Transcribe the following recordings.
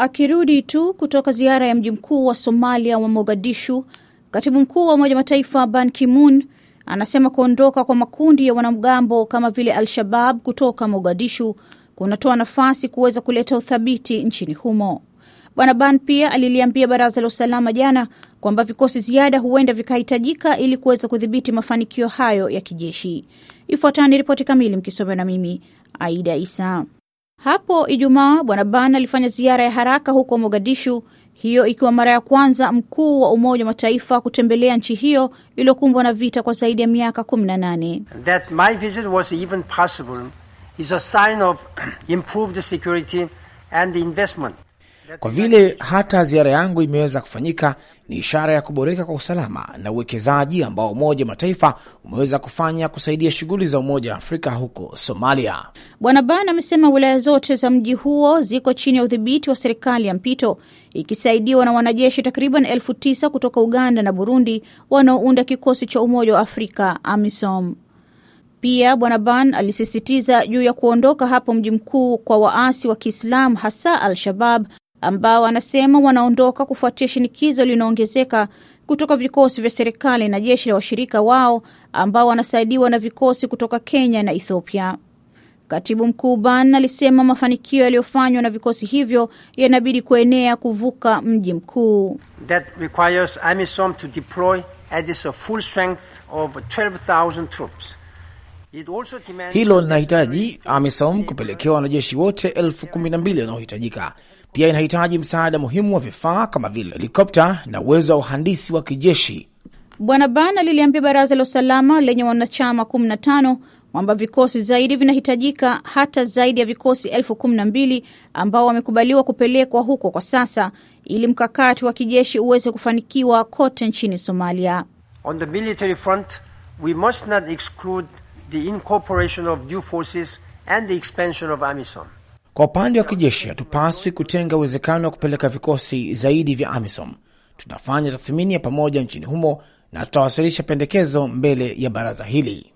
Akirudi tu kutoka ziara ya mji mkuu wa Somalia wa Mogadishu, katibu mkuu wa Umoja Mataifa Ban Ki-moon anasema kuondoka kwa makundi ya wanamgambo kama vile Al-Shabab kutoka Mogadishu kunatoa nafasi kuweza kuleta uthabiti nchini humo. Bwana Ban pia aliliambia baraza la usalama jana kwamba vikosi ziada huenda vikahitajika ili kuweza kudhibiti mafanikio hayo ya kijeshi. Ifuatayo ni ripoti kamili mkisomewa na mimi Aida Isa. Hapo Ijumaa, Bwana Ban alifanya ziara ya haraka huko Mogadishu, hiyo ikiwa mara ya kwanza mkuu wa Umoja wa Mataifa kutembelea nchi hiyo iliyokumbwa na vita kwa zaidi ya miaka 18. That my visit was even possible is a sign of improved security and investment. Kwa vile hata ziara yangu imeweza kufanyika ni ishara ya kuboreka kwa usalama na uwekezaji ambao Umoja wa Mataifa umeweza kufanya kusaidia shughuli za Umoja wa Afrika huko Somalia. Bwana Ban amesema wilaya zote za mji huo ziko chini ya udhibiti wa serikali ya mpito ikisaidiwa na wanajeshi takriban elfu tisa kutoka Uganda na Burundi wanaounda kikosi cha Umoja wa Afrika AMISOM. Pia Bwana Ban alisisitiza juu ya kuondoka hapo mji mkuu kwa waasi wa Kiislamu hasa Al-Shabab ambao anasema wanaondoka kufuatia shinikizo linaongezeka kutoka vikosi vya serikali na jeshi la washirika wao ambao wanasaidiwa na vikosi kutoka Kenya na Ethiopia. Katibu mkuu Ban alisema mafanikio yaliyofanywa na vikosi hivyo yanabidi kuenea kuvuka mji mkuu. That requires AMISOM to deploy at its full strength of 12,000 troops. It also demands Hilo linahitaji AMISOM kupelekewa wanajeshi wote elfu kumi na mbili wanaohitajika. Pia inahitaji msaada muhimu wa vifaa kama vile helikopta na uwezo wa uhandisi wa kijeshi. Bwana Ban aliliambia baraza la usalama lenye wanachama 15 kwamba vikosi zaidi vinahitajika, hata zaidi ya vikosi elfu kumi na mbili ambao wamekubaliwa kupelekwa huko kwa sasa, ili mkakati wa kijeshi uweze kufanikiwa kote nchini Somalia. On the military front, we must not exclude the incorporation of new forces and the expansion of AMISOM. Kwa upande wa kijeshi, hatupaswi kutenga uwezekano wa kupeleka vikosi zaidi vya AMISOM. Tunafanya tathmini ya pamoja nchini humo na tutawasilisha pendekezo mbele ya baraza hili.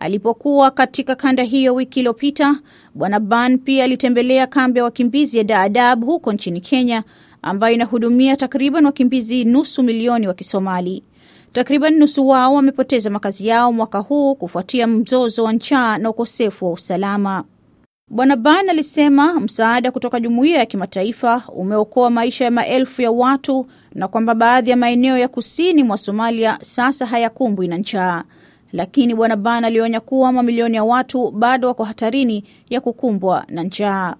Alipokuwa katika kanda hiyo wiki iliyopita, Bwana Ban pia alitembelea kambi ya wakimbizi ya daadab huko nchini Kenya, ambayo inahudumia takriban wakimbizi nusu milioni wa Kisomali. Takriban nusu wao wamepoteza makazi yao mwaka huu kufuatia mzozo wa njaa na ukosefu wa usalama. Bwana Ban alisema msaada kutoka jumuiya ya kimataifa umeokoa maisha ya maelfu ya watu na kwamba baadhi ya maeneo ya kusini mwa Somalia sasa hayakumbwi na njaa. Lakini Bwana Ban alionya kuwa mamilioni ya watu bado wako hatarini ya kukumbwa na njaa.